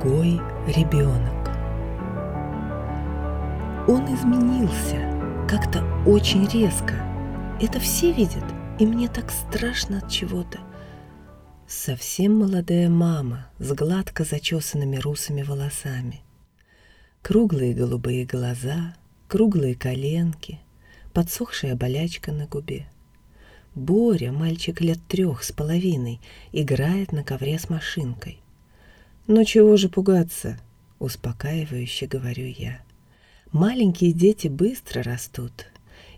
Другой ребенок. Он изменился как-то очень резко. Это все видят, и мне так страшно от чего-то. Совсем молодая мама с гладко зачесанными русыми волосами. Круглые голубые глаза, круглые коленки, подсохшая болячка на губе. Боря, мальчик лет трех с половиной, играет на ковре с машинкой. «Ну чего же пугаться?» — успокаивающе говорю я. «Маленькие дети быстро растут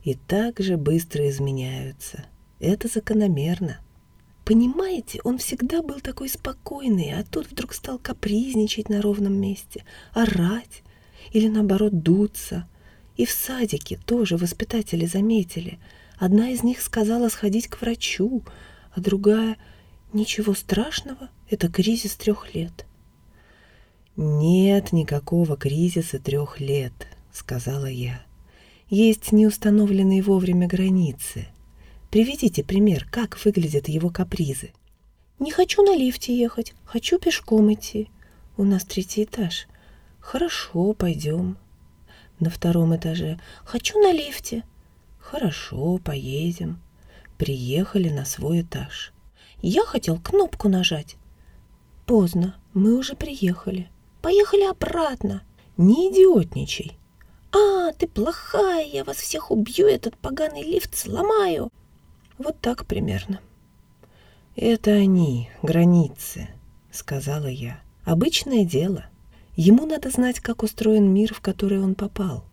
и также быстро изменяются. Это закономерно». Понимаете, он всегда был такой спокойный, а тут вдруг стал капризничать на ровном месте, орать или наоборот дуться. И в садике тоже воспитатели заметили. Одна из них сказала сходить к врачу, а другая «Ничего страшного, это кризис трех лет». «Нет никакого кризиса трех лет», — сказала я. «Есть неустановленные вовремя границы. Приведите пример, как выглядят его капризы». «Не хочу на лифте ехать, хочу пешком идти. У нас третий этаж. Хорошо, пойдем». На втором этаже «Хочу на лифте». «Хорошо, поедем». Приехали на свой этаж. «Я хотел кнопку нажать». «Поздно, мы уже приехали». Поехали обратно. Не идиотничай. А, ты плохая, я вас всех убью, этот поганый лифт сломаю. Вот так примерно. Это они, границы, сказала я. Обычное дело. Ему надо знать, как устроен мир, в который он попал.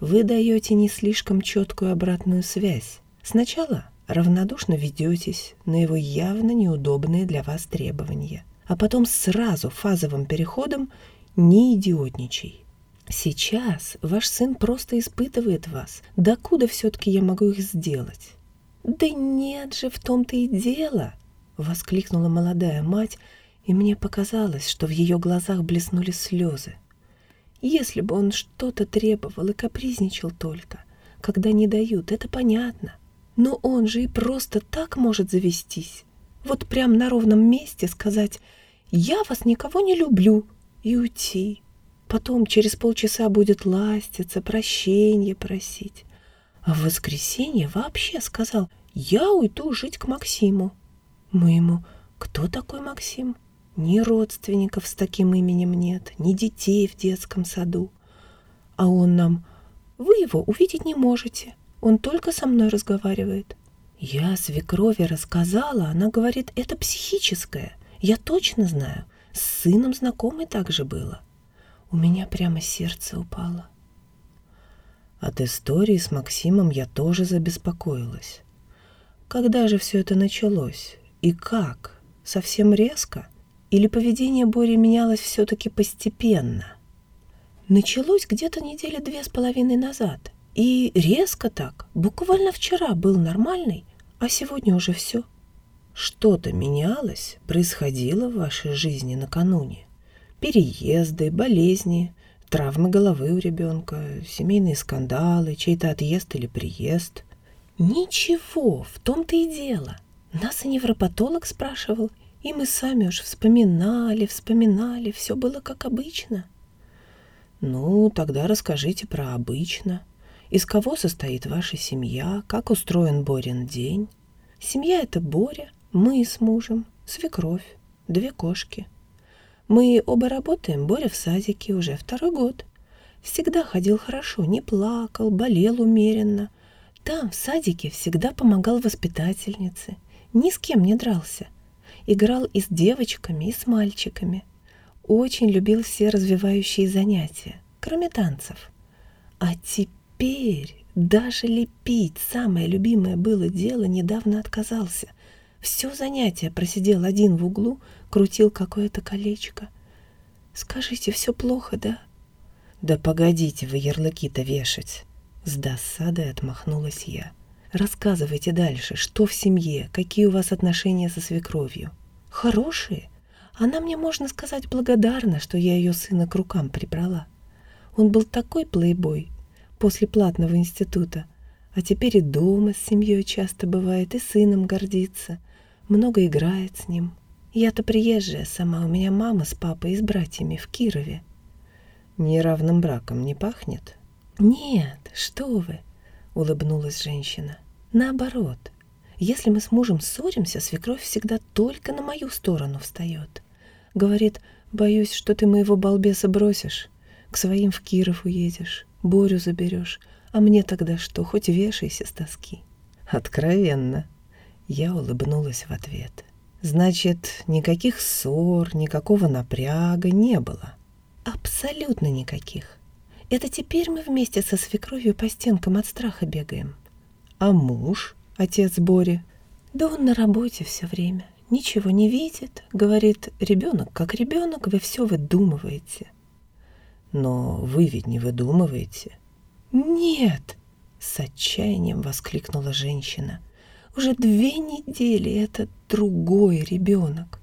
Вы даете не слишком четкую обратную связь. Сначала равнодушно ведетесь на его явно неудобные для вас требования – а потом сразу фазовым переходом не идиотничай. Сейчас ваш сын просто испытывает вас. Докуда все-таки я могу их сделать? Да нет же, в том-то и дело, воскликнула молодая мать, и мне показалось, что в ее глазах блеснули слезы. Если бы он что-то требовал и капризничал только, когда не дают, это понятно. Но он же и просто так может завестись. Вот прям на ровном месте сказать «Я вас никого не люблю» и уйти. Потом через полчаса будет ластиться, прощение просить. А в воскресенье вообще сказал «Я уйду жить к Максиму». Мы ему «Кто такой Максим?» Ни родственников с таким именем нет, ни детей в детском саду. А он нам «Вы его увидеть не можете, он только со мной разговаривает». Я свекрови рассказала, она говорит, это психическое. Я точно знаю, с сыном знакомой так же было. У меня прямо сердце упало. От истории с Максимом я тоже забеспокоилась. Когда же все это началось? И как? Совсем резко? Или поведение Бори менялось все-таки постепенно? Началось где-то недели две с половиной назад. И резко так. Буквально вчера был нормальный, а сегодня уже все. Что-то менялось, происходило в вашей жизни накануне. Переезды, болезни, травмы головы у ребенка, семейные скандалы, чей-то отъезд или приезд. Ничего, в том-то и дело. Нас и невропатолог спрашивал, и мы сами уж вспоминали, вспоминали, все было как обычно. Ну, тогда расскажите про обычно. Из кого состоит ваша семья? Как устроен Борин день? Семья — это Боря, мы с мужем, свекровь, две кошки. Мы оба работаем, Боря в садике уже второй год. Всегда ходил хорошо, не плакал, болел умеренно. Там, в садике, всегда помогал воспитательнице. Ни с кем не дрался. Играл и с девочками, и с мальчиками. Очень любил все развивающие занятия, кроме танцев. А теперь даже лепить, самое любимое было дело, недавно отказался. Все занятие просидел один в углу, крутил какое-то колечко. Скажите, все плохо, да? Да погодите вы ярлыки-то вешать. С досадой отмахнулась я. Рассказывайте дальше, что в семье, какие у вас отношения со свекровью. Хорошие. Она мне, можно сказать, благодарна, что я ее сына к рукам прибрала. Он был такой плейбой, после платного института. А теперь и дома с семьей часто бывает, и сыном гордится. Много играет с ним. Я-то приезжая сама, у меня мама с папой и с братьями в Кирове. Неравным браком не пахнет? Нет, что вы, улыбнулась женщина. Наоборот, если мы с мужем ссоримся, свекровь всегда только на мою сторону встает. Говорит, боюсь, что ты моего балбеса бросишь, к своим в Киров уедешь, Борю заберешь, а мне тогда что, хоть вешайся с тоски. Откровенно. Я улыбнулась в ответ. Значит, никаких ссор, никакого напряга не было. Абсолютно никаких. Это теперь мы вместе со свекровью по стенкам от страха бегаем. А муж, отец Бори? Да он на работе все время. Ничего не видит. Говорит, ребенок как ребенок, вы все выдумываете. Но вы ведь не выдумываете. Нет, с отчаянием воскликнула женщина. Уже две недели это другой ребенок.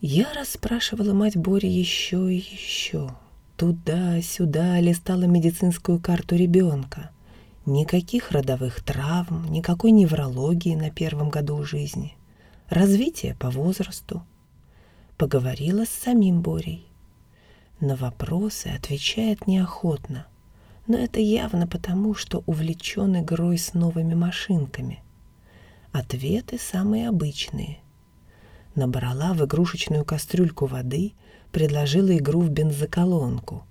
Я расспрашивала мать Бори еще и еще. Туда-сюда листала медицинскую карту ребенка. Никаких родовых травм, никакой неврологии на первом году жизни. Развитие по возрасту. Поговорила с самим Борей. На вопросы отвечает неохотно, но это явно потому, что увлечен игрой с новыми машинками. Ответы самые обычные. Набрала в игрушечную кастрюльку воды, предложила игру в бензоколонку.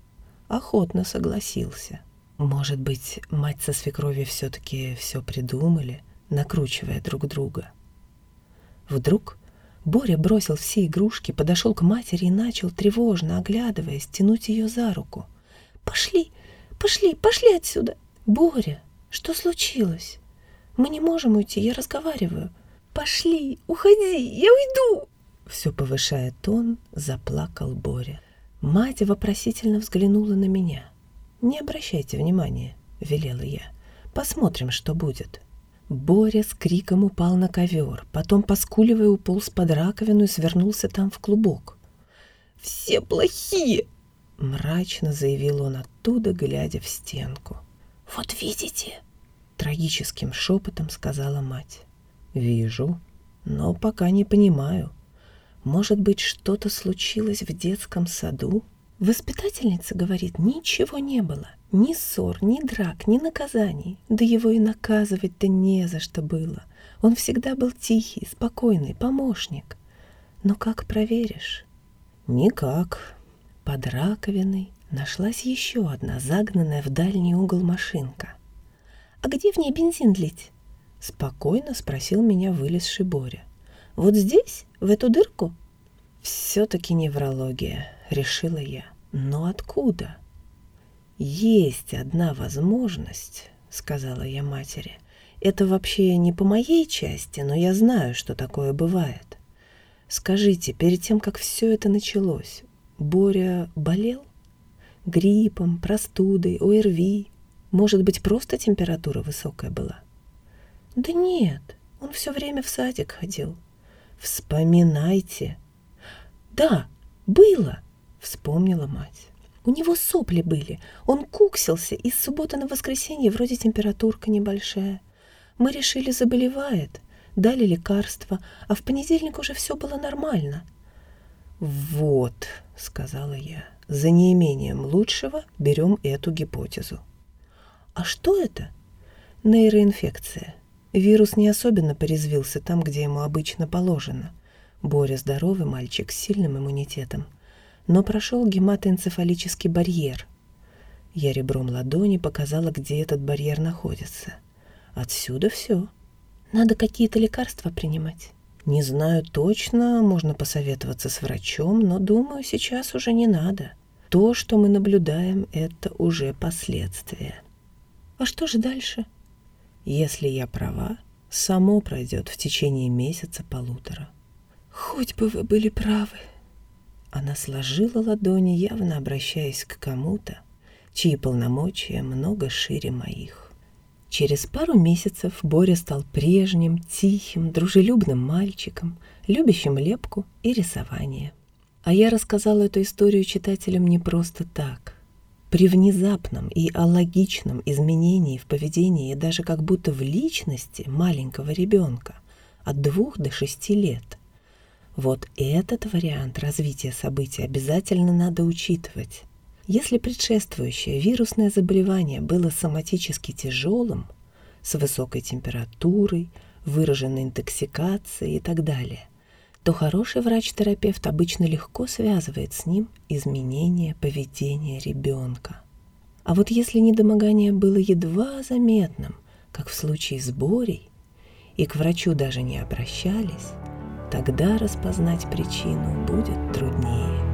Охотно согласился. Может быть, мать со свекровью все-таки все придумали, накручивая друг друга. Вдруг Боря бросил все игрушки, подошел к матери и начал, тревожно оглядываясь, тянуть ее за руку. «Пошли, пошли, пошли отсюда!» «Боря, что случилось?» Мы не можем уйти, я разговариваю. Пошли, уходи, я уйду!» Все повышая тон, заплакал Боря. Мать вопросительно взглянула на меня. «Не обращайте внимания», — велела я. «Посмотрим, что будет». Боря с криком упал на ковер, потом, поскуливая, уполз под раковину и свернулся там в клубок. «Все плохие!» — мрачно заявил он оттуда, глядя в стенку. «Вот видите!» Трагическим шепотом сказала мать. «Вижу, но пока не понимаю. Может быть, что-то случилось в детском саду?» Воспитательница говорит, ничего не было. Ни ссор, ни драк, ни наказаний. Да его и наказывать-то не за что было. Он всегда был тихий, спокойный, помощник. Но как проверишь? Никак. Под раковиной нашлась еще одна загнанная в дальний угол машинка. «А где в ней бензин лить?» Спокойно спросил меня вылезший Боря. «Вот здесь? В эту дырку?» «Все-таки неврология», — решила я. «Но откуда?» «Есть одна возможность», — сказала я матери. «Это вообще не по моей части, но я знаю, что такое бывает. Скажите, перед тем, как все это началось, Боря болел? Гриппом, простудой, ОРВИ, может быть, просто температура высокая была? Да нет, он все время в садик ходил. Вспоминайте. Да, было, вспомнила мать. У него сопли были, он куксился, и с субботы на воскресенье вроде температурка небольшая. Мы решили, заболевает, дали лекарства, а в понедельник уже все было нормально. «Вот», — сказала я, — «за неимением лучшего берем эту гипотезу». А что это? Нейроинфекция. Вирус не особенно порезвился там, где ему обычно положено. Боря здоровый мальчик с сильным иммунитетом, но прошел гематоэнцефалический барьер. Я ребром ладони показала, где этот барьер находится. Отсюда все. Надо какие-то лекарства принимать. Не знаю точно, можно посоветоваться с врачом, но думаю, сейчас уже не надо. То, что мы наблюдаем, это уже последствия. А что же дальше? Если я права, само пройдет в течение месяца-полутора. Хоть бы вы были правы. Она сложила ладони, явно обращаясь к кому-то, чьи полномочия много шире моих. Через пару месяцев Боря стал прежним, тихим, дружелюбным мальчиком, любящим лепку и рисование. А я рассказала эту историю читателям не просто так. При внезапном и алогичном изменении в поведении даже как будто в личности маленького ребенка от двух до шести лет Вот этот вариант развития событий обязательно надо учитывать. Если предшествующее вирусное заболевание было соматически тяжелым, с высокой температурой, выраженной интоксикацией и так далее, то хороший врач-терапевт обычно легко связывает с ним изменение поведения ребенка. А вот если недомогание было едва заметным, как в случае с Борей, и к врачу даже не обращались, тогда распознать причину будет труднее.